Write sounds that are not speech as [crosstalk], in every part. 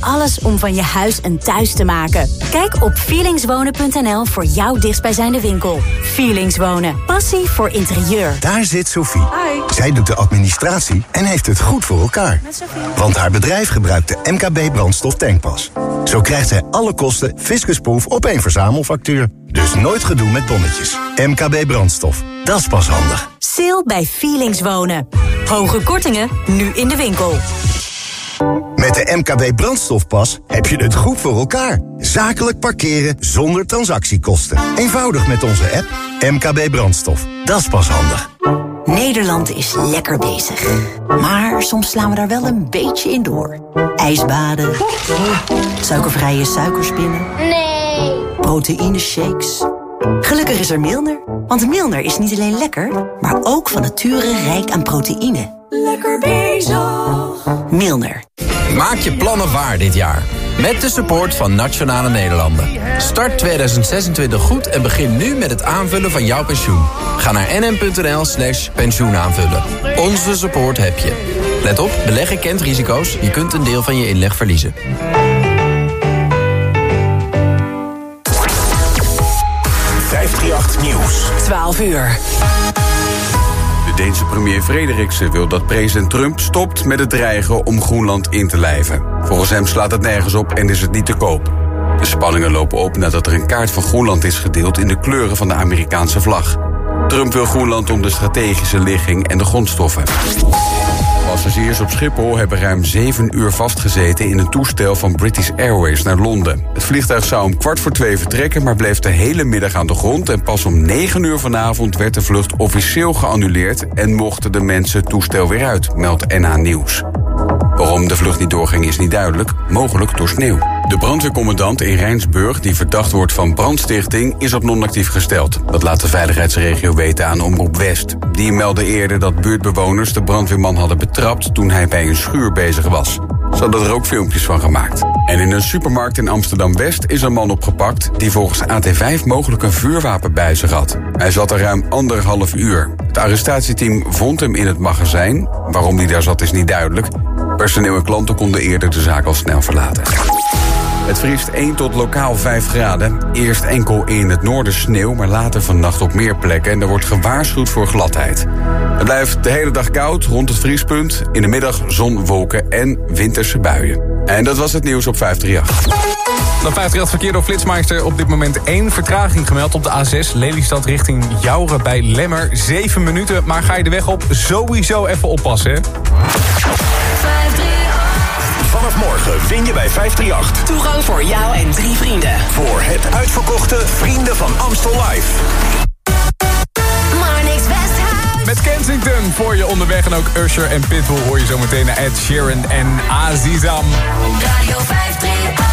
Alles om van je huis een thuis te maken. Kijk op feelingswonen.nl voor jouw dichtstbijzijnde winkel. Feelings Wonen. Passie voor interieur. Daar zit Sophie. Zij doet de administratie en heeft het goed voor elkaar. Want haar bedrijf gebruikt de MKB brandstof tankpas. Zo krijgt zij alle kosten fiscusproof op één verzamelfactuur. Dus nooit gedoe met bonnetjes. MKB brandstof. Dat is pas handig. Sale bij Feelings Wonen. Hoge kortingen, nu in de winkel. Met de MKB brandstofpas heb je het goed voor elkaar. Zakelijk parkeren zonder transactiekosten. Eenvoudig met onze app MKB brandstof. Dat is pas handig. Nederland is lekker bezig. Maar soms slaan we daar wel een beetje in door. Ijsbaden. Suikervrije suikerspinnen. Nee. Proteïne shakes. Gelukkig is er Milner. Want Milner is niet alleen lekker, maar ook van nature rijk aan proteïne. Lekker bezig. Milner. Maak je plannen waar dit jaar. Met de support van Nationale Nederlanden. Start 2026 goed en begin nu met het aanvullen van jouw pensioen. Ga naar nm.nl slash pensioenaanvullen. Onze support heb je. Let op, beleggen kent risico's. Je kunt een deel van je inleg verliezen. Nieuws. 12 uur. De Deense premier Frederiksen wil dat president Trump stopt met het dreigen om Groenland in te lijven. Volgens hem slaat het nergens op en is het niet te koop. De spanningen lopen op nadat er een kaart van Groenland is gedeeld in de kleuren van de Amerikaanse vlag. Trump wil Groenland om de strategische ligging en de grondstoffen. Passagiers op Schiphol hebben ruim zeven uur vastgezeten in een toestel van British Airways naar Londen. Het vliegtuig zou om kwart voor twee vertrekken, maar bleef de hele middag aan de grond. En pas om negen uur vanavond werd de vlucht officieel geannuleerd en mochten de mensen het toestel weer uit, meldt NH Nieuws. Waarom de vlucht niet doorging is niet duidelijk, mogelijk door sneeuw. De brandweercommandant in Rijnsburg, die verdacht wordt van brandstichting, is op non-actief gesteld. Dat laat de veiligheidsregio weten aan Omroep West. Die meldde eerder dat buurtbewoners de brandweerman hadden betrapt toen hij bij een schuur bezig was. Ze hadden er ook filmpjes van gemaakt. En in een supermarkt in Amsterdam-West is een man opgepakt... die volgens AT5 mogelijk een vuurwapen bij zich had. Hij zat er ruim anderhalf uur. Het arrestatieteam vond hem in het magazijn. Waarom hij daar zat is niet duidelijk. Personeel en klanten konden eerder de zaak al snel verlaten. Het vriest 1 tot lokaal 5 graden. Eerst enkel in het noorden sneeuw, maar later vannacht op meer plekken. En er wordt gewaarschuwd voor gladheid. Het blijft de hele dag koud, rond het vriespunt. In de middag zon, wolken en winterse buien. En dat was het nieuws op 538. Dan 538 verkeer door Flitsmeister. Op dit moment één vertraging gemeld op de A6 Lelystad richting Jouren bij Lemmer. 7 minuten, maar ga je de weg op, sowieso even oppassen. Hè? Vanaf morgen win je bij 538. Toegang voor jou en drie vrienden. Voor het uitverkochte Vrienden van Amstel Live. Met Kensington voor je onderweg en ook Usher en Pitbull hoor je zometeen naar Ed Sheeran en Azizam. Radio 538.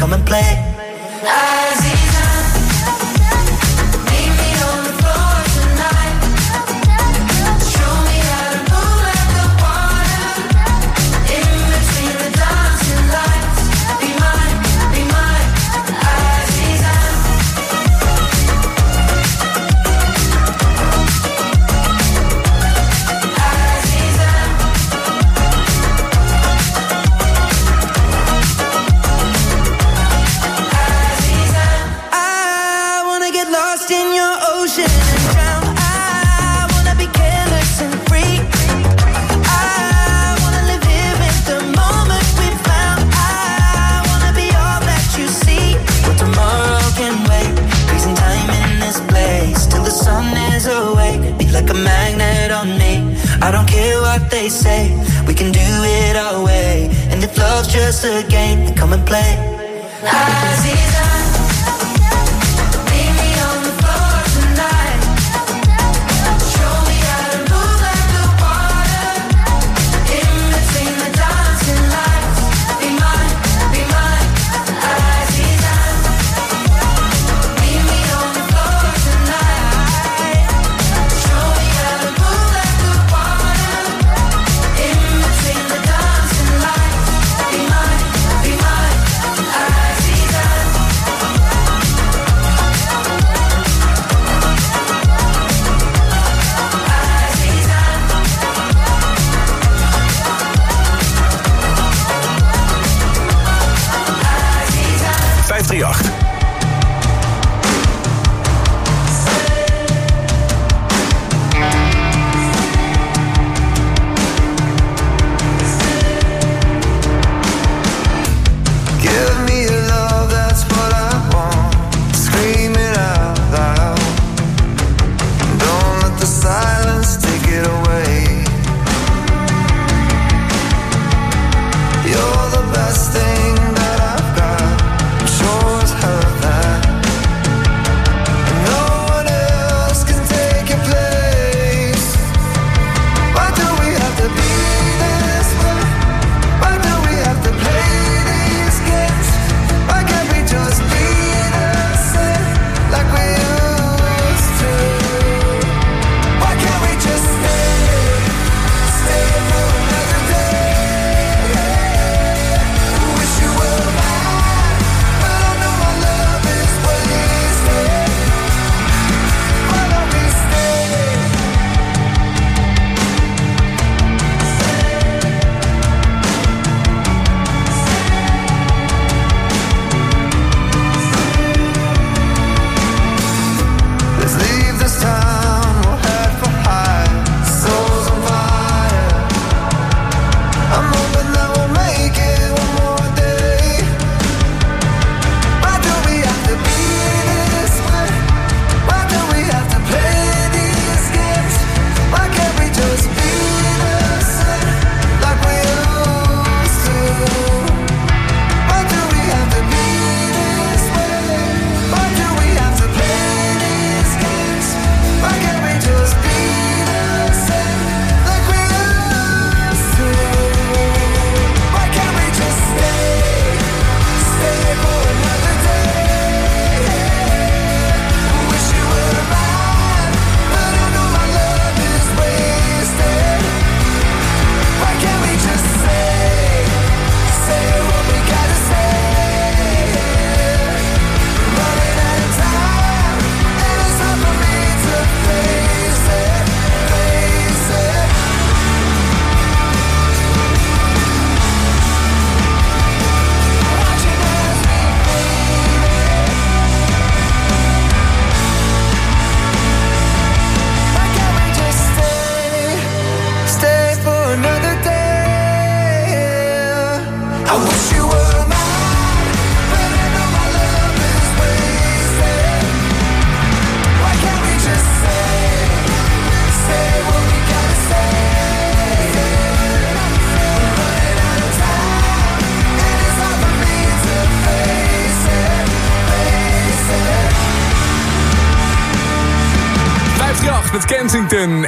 Come and play.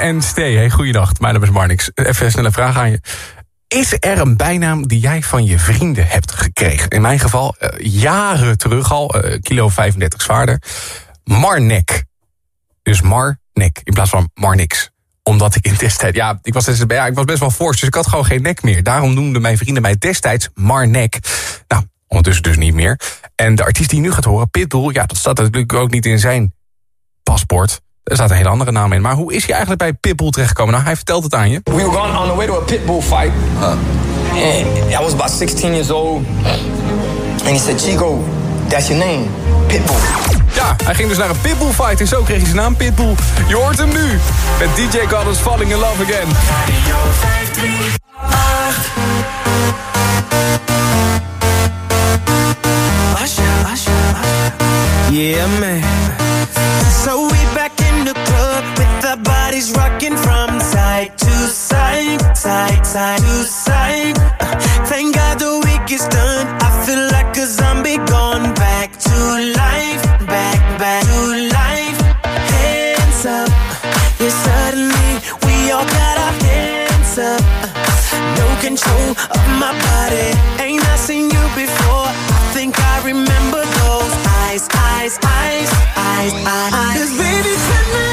En Stay. Hey, goeiedag, mijn naam is Marnix. Even een snelle vraag aan je. Is er een bijnaam die jij van je vrienden hebt gekregen? In mijn geval, eh, jaren terug al, eh, kilo 35 zwaarder. Marnek. Dus Marnek, in plaats van Marnix. Omdat ik in destijds, ja, ik was, ja, ik was best wel fors, dus ik had gewoon geen nek meer. Daarom noemden mijn vrienden mij destijds Marnek. Nou, ondertussen dus niet meer. En de artiest die nu gaat horen, Pitbull, ja, dat staat natuurlijk ook niet in zijn paspoort. Er staat een hele andere naam in. Maar hoe is hij eigenlijk bij Pitbull terechtgekomen? Nou, hij vertelt het aan je. We were going on the way to a pit bull fight. And I was about 16 years old. And he said, Chico, that's your name, Pitbull. Ja, hij ging dus naar een Pitbull fight en zo kreeg hij zijn naam Pitbull. Je hoort hem nu met DJ Goddard's Falling in Love Again. Yeah, man. So we back in the club with our bodies rocking from side to side, side, side to sight. Uh, thank God the week is done. I feel like a zombie gone back to life. Back, back to life. Hands up. Yeah, suddenly we all got our hands up. Uh, no control of my body. Ain't I seen you before? I think I remember eyes, eyes, eyes, eyes. 'Cause baby, tonight,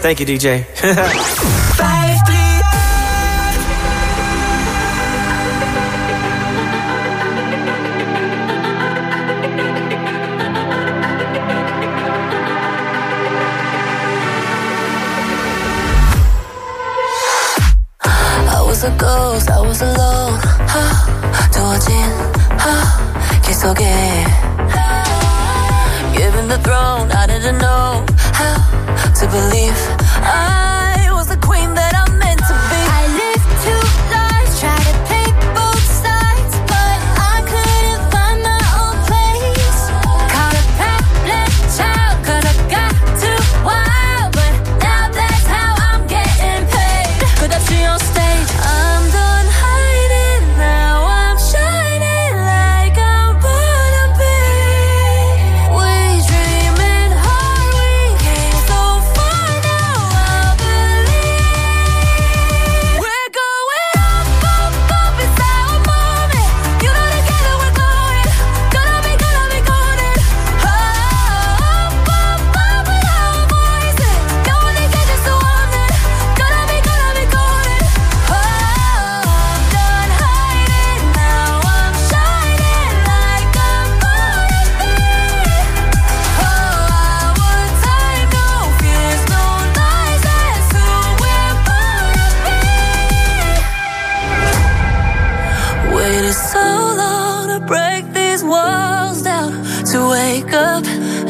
Thank you, DJ. [laughs]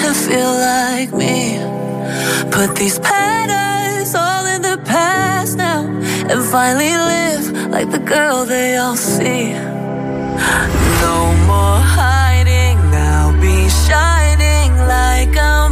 to feel like me. Put these patterns all in the past now and finally live like the girl they all see. No more hiding, now be shining like I'm.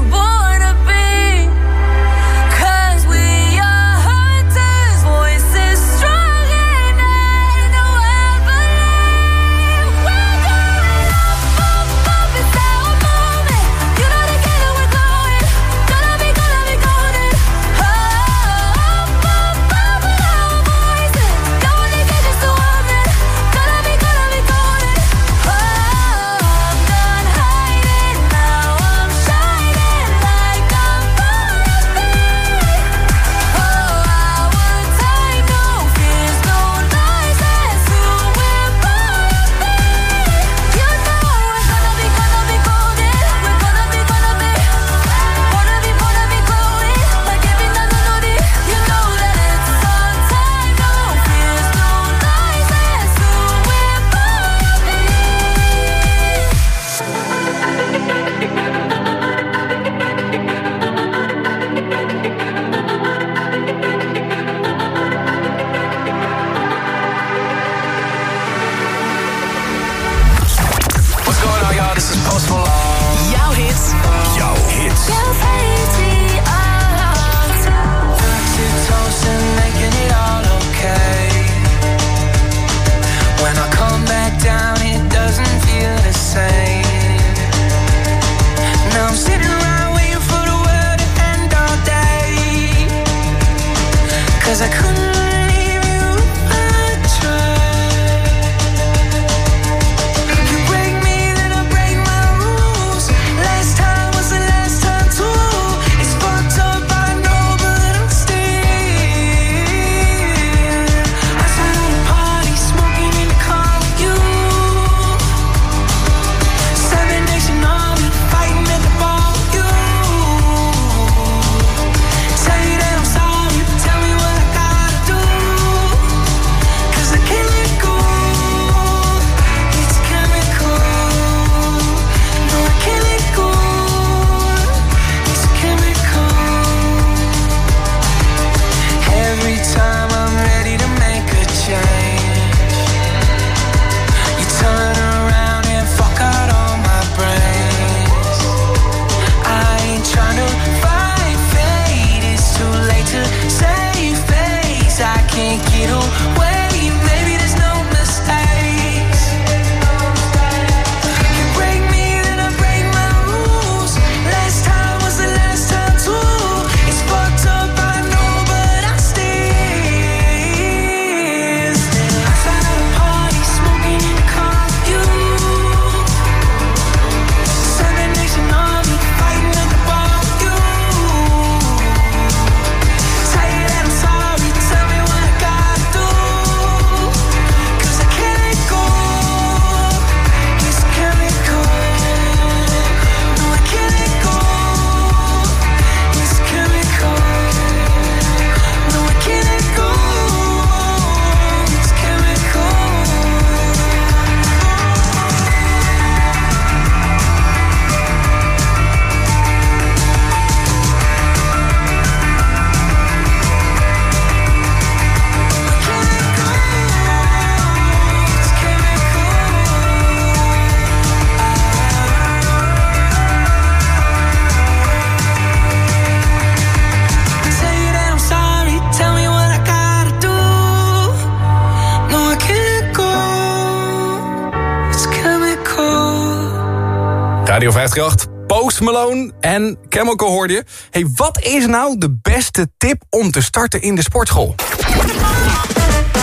Nachtjacht, Post Malone en Chemical hoorde je. Hey, wat is nou de beste tip om te starten in de sportschool?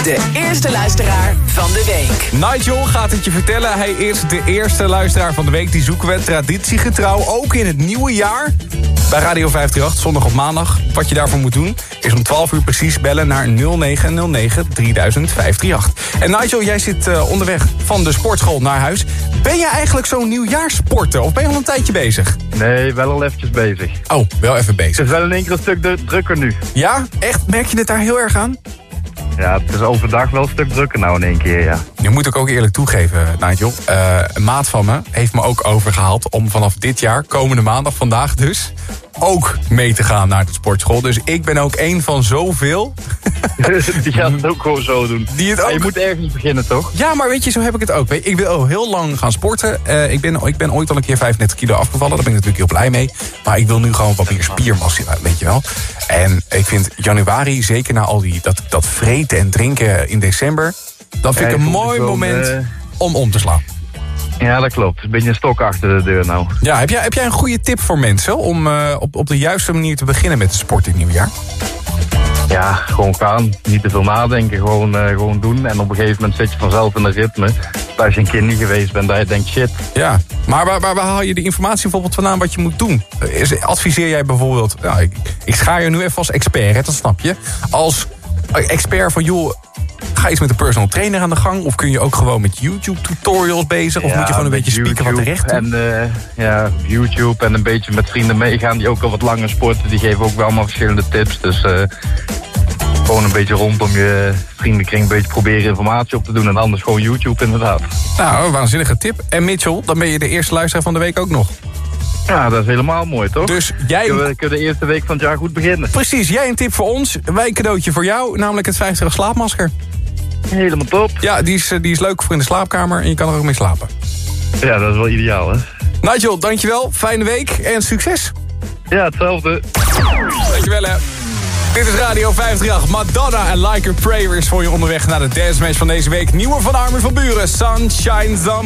de eerste luisteraar van de week. Nigel gaat het je vertellen. Hij is de eerste luisteraar van de week. Die zoeken we traditiegetrouw ook in het nieuwe jaar. Bij Radio 538, zondag op maandag. Wat je daarvoor moet doen, is om 12 uur precies bellen naar 0909 3538. En Nigel, jij zit eh, onderweg van de sportschool naar huis. Ben je eigenlijk zo'n nieuwjaarsporter of ben je al een tijdje bezig? Nee, wel al eventjes bezig. Oh, wel even bezig. Het is wel in één keer een stuk drukker nu. Ja? Echt? Merk je het daar heel erg aan? Ja, het is overdag wel een stuk drukker nou in één keer, ja. Nu moet ik ook eerlijk toegeven, Nigel. eh, een maat van me heeft me ook overgehaald om vanaf dit jaar, komende maandag, vandaag dus, ook mee te gaan naar de sportschool. Dus ik ben ook een van zoveel. [laughs] Die gaat het ook gewoon zo doen. Die het ook... Je moet ergens beginnen, toch? Ja, maar weet je, zo heb ik het ook. Ik wil al heel lang gaan sporten. Eh, ik, ben, ik ben ooit al een keer 35 kilo afgevallen. Daar ben ik natuurlijk heel blij mee. Maar ik wil nu gewoon wat meer spiermassa, weet je wel. En ik vind januari, zeker na al die, dat, dat en drinken in december... dat vind ik een mooi moment eh, om om te slaan. Ja, dat klopt. Een beetje een stok achter de deur nou. Ja, heb jij, heb jij een goede tip voor mensen... om eh, op, op de juiste manier te beginnen met de sport in het nieuwe jaar? Ja, gewoon gaan. Niet te veel nadenken. Gewoon, eh, gewoon doen. En op een gegeven moment zit je vanzelf in een ritme. Als je een keer niet geweest bent, dat je denkt, shit. Ja, maar waar, waar, waar haal je de informatie bijvoorbeeld vandaan wat je moet doen? Is, adviseer jij bijvoorbeeld... Nou, ik, ik schaar je nu even als expert, hè, dat snap je. Als expert van, joh, ga eens met een personal trainer aan de gang... of kun je ook gewoon met YouTube-tutorials bezig... of Ja, moet je gewoon een beetje spieken wat YouTube terecht? En eh, ja, YouTube en een beetje met vrienden meegaan die ook al wat langer sporten. Die geven ook wel allemaal verschillende tips. Dus eh, gewoon een beetje rondom je vriendenkring een beetje proberen informatie op te doen. En anders gewoon YouTube inderdaad. Nou, waanzinnige tip. En Mitchell, dan ben je de eerste luisteraar van de week ook nog. Ja, dat is helemaal mooi, toch? Dus jij... Kunnen we, kunnen we de eerste week van het jaar goed beginnen. Precies, jij een tip voor ons. Wij een cadeautje voor jou, namelijk het 50 slaapmasker. Helemaal top. Ja, die is, eh, die is leuk voor in de slaapkamer en je kan er ook mee slapen. Ja, dat is wel ideaal, hè? Nigel, dankjewel. Fijne week en succes. Ja, hetzelfde. Dankjewel, hè. Dit is Radio 538. Madonna en Like a Prayer is voor je onderweg naar de dance match van deze week. Nieuwe van Armin van Buren, Sunshine on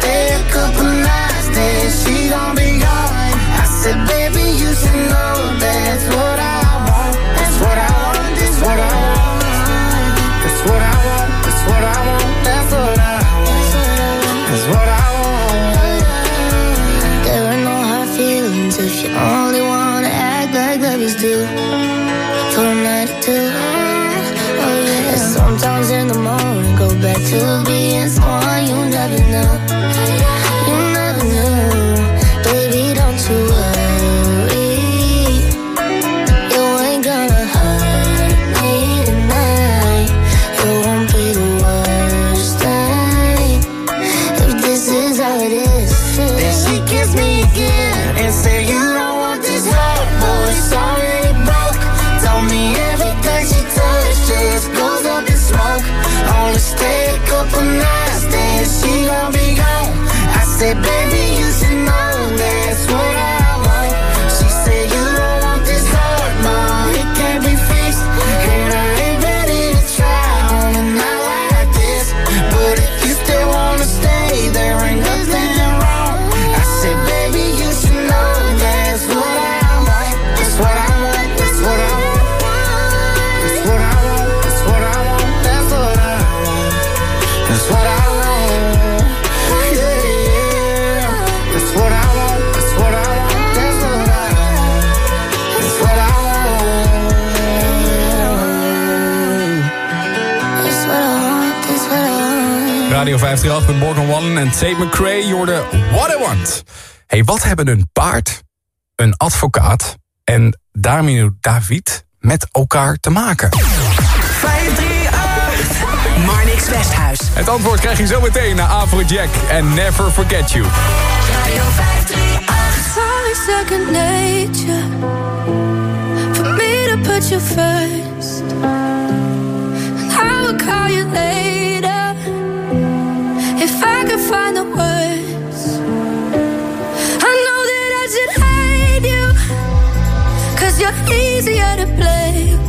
Stay a couple nights, then she gon' be gone. I said, Baby, you should know that's what I want. That's what I want. That's what I want. That's what I want. That's what I want. That's what I want. That's what I want. There are no hard feelings if you only wanna act like babies do. For a night or two. Oh yeah. Sometimes in the morning, go back to being Then she kissed me again and said, You Radio 538 met Morgan Wallen en Tate McRae. Je hoorde What I Want. hey, wat hebben een paard, een advocaat en Damino David met elkaar te maken? 538. Marnix Westhuis. Het antwoord krijg je zo meteen na Afrojack en Never Forget You. Radio 538. Sorry, second nature. For me to put you first. And I will call you later. Easier to blame.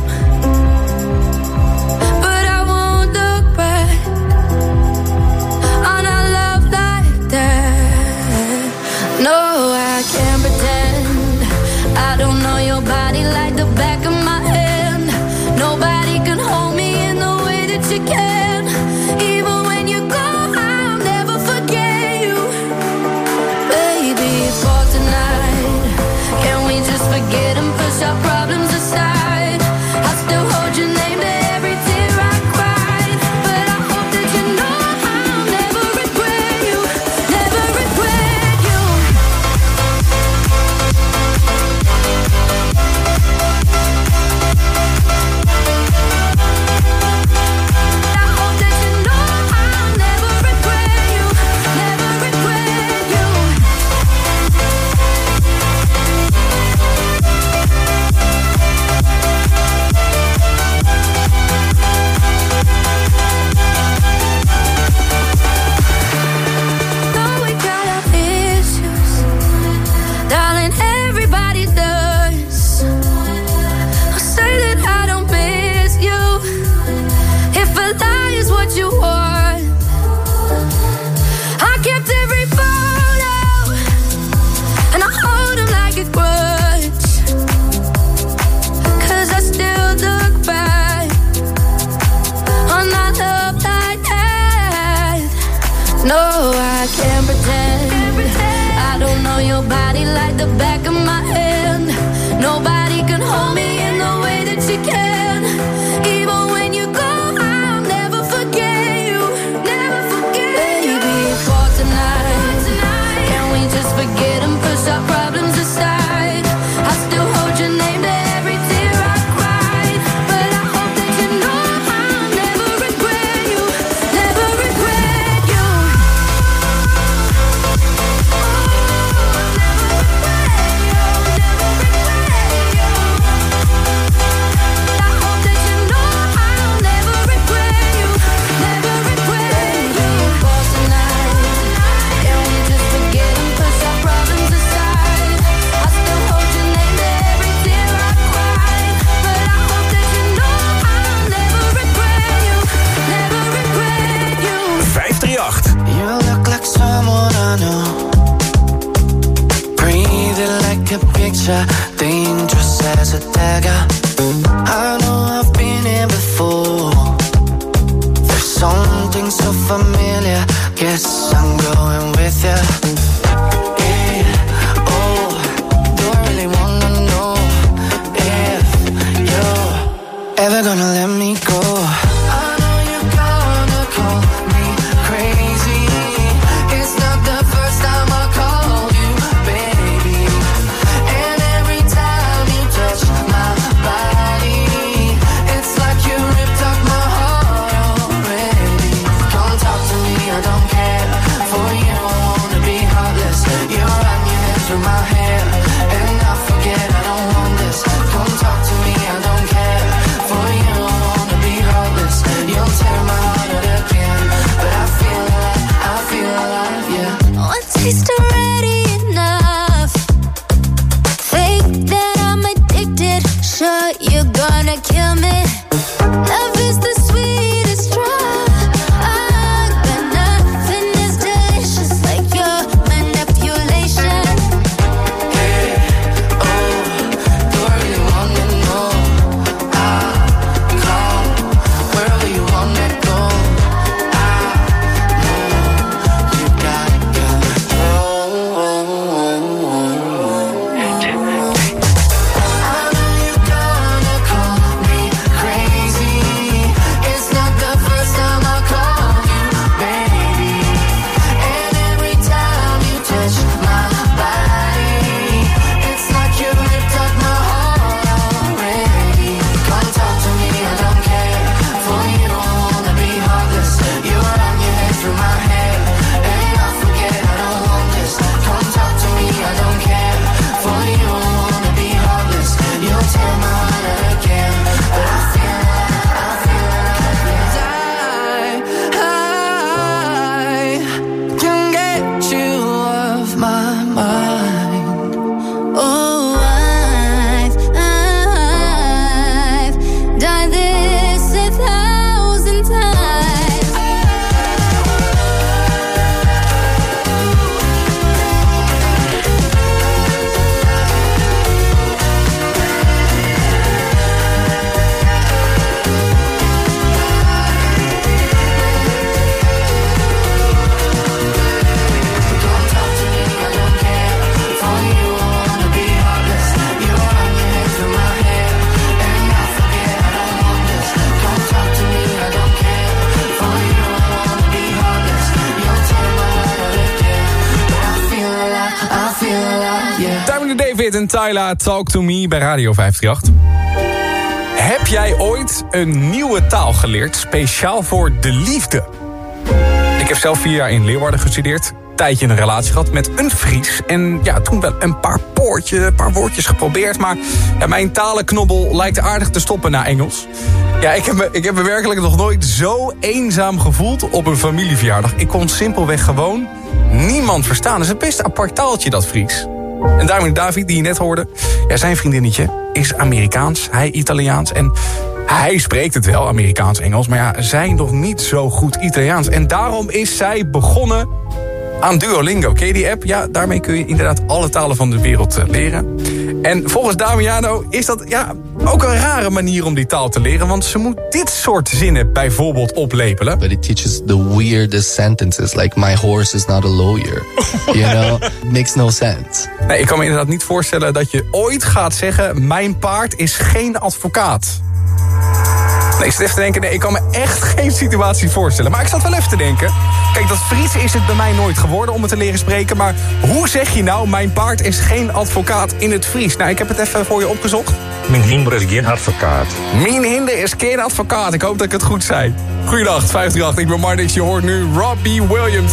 Tyla, Talk to Me bij Radio 538. Heb jij ooit een nieuwe taal geleerd speciaal voor de liefde? Ik heb zelf vier jaar in Leeuwarden gestudeerd. Tijdje een relatie gehad met een Fries. En ja, toen wel een paar, poortje, een paar woordjes geprobeerd. Maar mijn talenknobbel lijkt aardig te stoppen na Engels. Ja, ik heb, me, ik heb werkelijk nog nooit zo eenzaam gevoeld op een familieverjaardag. Ik kon simpelweg gewoon niemand verstaan. Dat is een best apart taaltje, dat Fries. En Diamond David, die je net hoorde, ja, zijn vriendinnetje is Amerikaans, hij Italiaans. En hij spreekt het wel, Amerikaans-Engels, maar ja, zij nog niet zo goed Italiaans. En daarom is zij begonnen aan Duolingo. Ken je die app? Ja, daarmee kun je inderdaad alle talen van de wereld eh, leren. En volgens Damiano is dat ja, ook een rare manier om die taal te leren, want ze moet dit soort zinnen bijvoorbeeld oplepelen. But it teaches the weirdest sentences, like my horse is not a lawyer. [laughs] you know, it makes no sense. Nee, ik kan me inderdaad niet voorstellen dat je ooit gaat zeggen... mijn paard is geen advocaat. Nee, ik zit even te denken, nee, ik kan me echt [laughs] geen situatie voorstellen. Maar ik zat wel even te denken. Kijk, dat Fries is het bij mij nooit geworden om het te leren spreken. Maar hoe zeg je nou, mijn paard is geen advocaat in het Fries? Nou, ik heb het even voor je opgezocht. Mijn hinder is geen advocaat. Mijn hinder is geen advocaat. Ik hoop dat ik het goed zei. Goeiedag, 538. Ik ben Marnix. Je hoort nu Robbie Williams.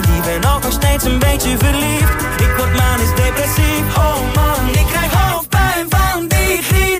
bent te naïef En ook nog steeds een beetje verliefd. Ik word manisch depressief. Oh man, ik krijg hoofdpijn van die griet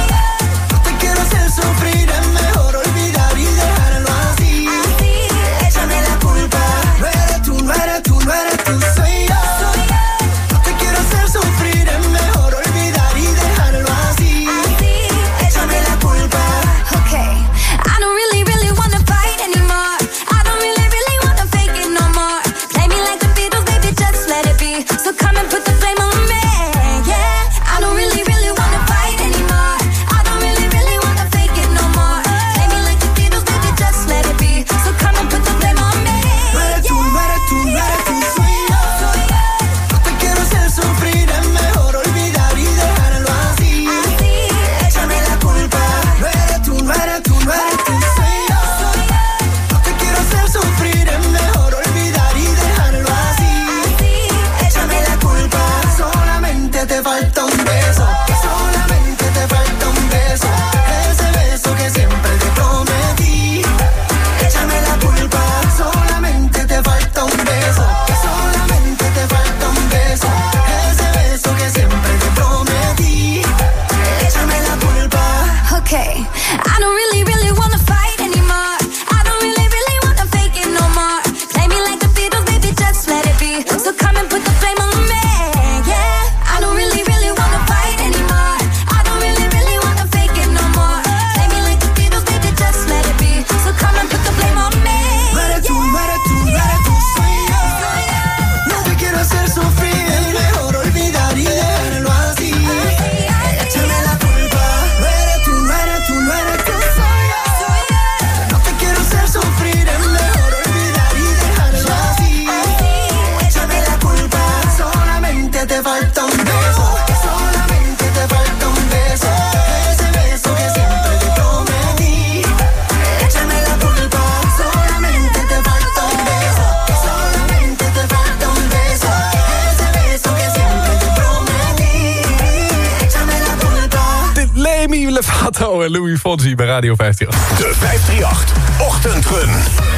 En Louis Fonsi bij Radio 538. De 538 Ochtendrun.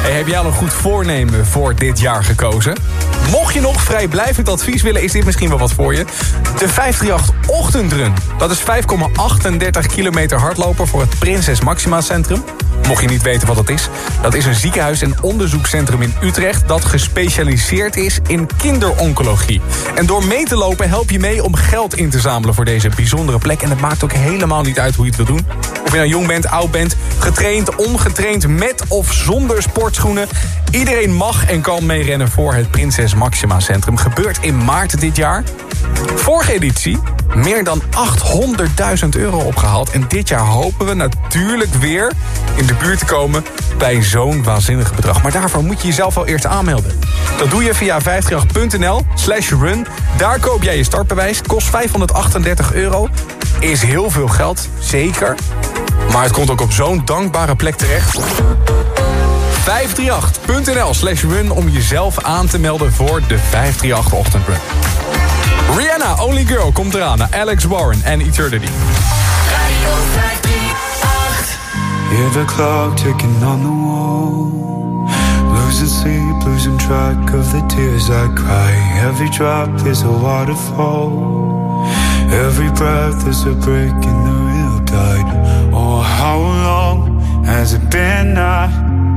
Hey, heb jij al een goed voornemen voor dit jaar gekozen? Mocht je nog vrijblijvend advies willen, is dit misschien wel wat voor je. De 538 Ochtendrun. Dat is 5,38 kilometer hardlopen voor het Prinses Maxima Centrum. Mocht je niet weten wat dat is. Dat is een ziekenhuis- en onderzoekscentrum in Utrecht... dat gespecialiseerd is in kinderoncologie. En door mee te lopen help je mee om geld in te zamelen voor deze bijzondere plek. En het maakt ook helemaal niet uit hoe je het wil doen. Of je nou jong bent, oud bent, getraind, ongetraind... met of zonder sportschoenen. Iedereen mag en kan meerennen voor het Prinses Maxima Centrum. Gebeurt in maart dit jaar. Vorige editie meer dan 800.000 euro opgehaald. En dit jaar hopen we natuurlijk weer in de buurt te komen bij zo'n waanzinnige bedrag. Maar daarvoor moet je jezelf wel eerst aanmelden. Dat doe je via 538.nl slash run. Daar koop jij je startbewijs. Kost 538 euro. Is heel veel geld, zeker. Maar het komt ook op zo'n dankbare plek terecht. 538.nl slash run om jezelf aan te melden voor de 538-ochtendrun. Rihanna, Only Girl, komt eraan Alex Warren en Eternity. Hear the clock ticking on the wall. Losing sleep, losing track of the tears I cry. Every drop is a waterfall. Every breath is a break in the real tide. Oh, how long has it been? I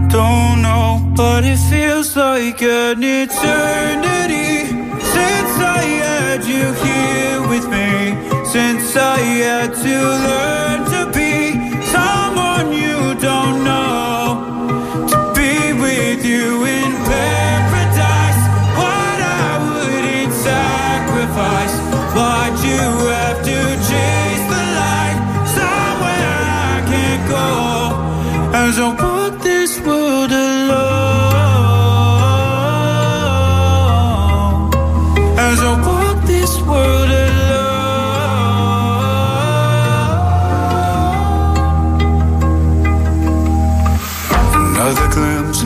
don't know, but it feels like an eternity since I you here with me. Since I had to learn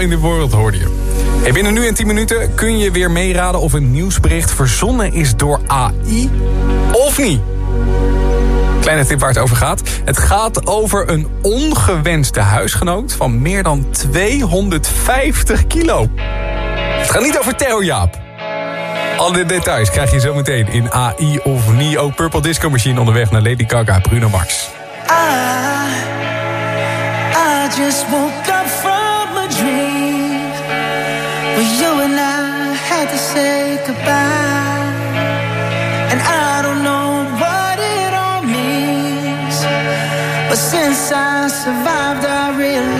in de wereld hoorde je. En binnen nu en 10 minuten kun je weer meeraden of een nieuwsbericht verzonnen is door AI of niet. Kleine tip waar het over gaat. Het gaat over een ongewenste huisgenoot van meer dan 250 kilo. Het gaat niet over Theo Jaap. Alle details krijg je zo meteen in AI of niet. Ook Purple Disco Machine onderweg naar Lady Gaga Bruno Mars. I, I just say goodbye. And I don't know what it all means. But since I survived, I realized.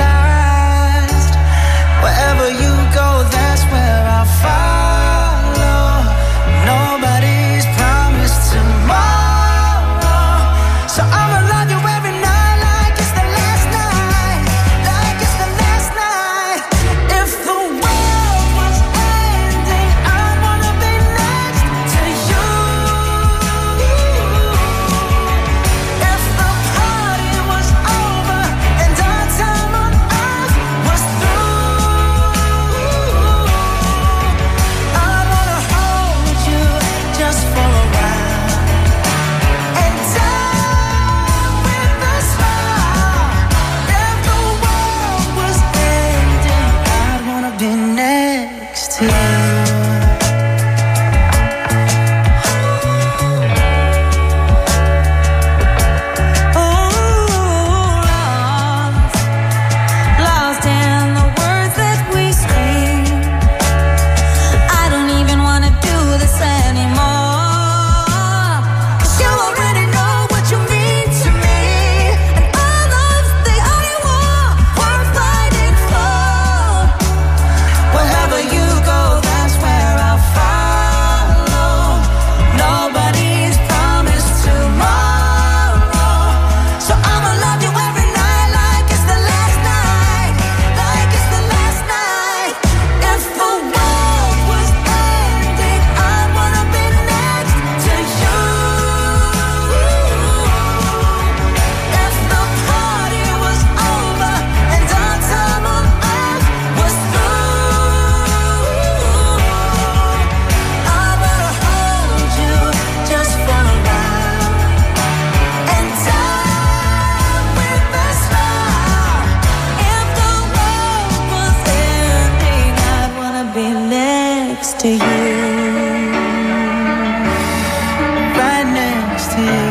see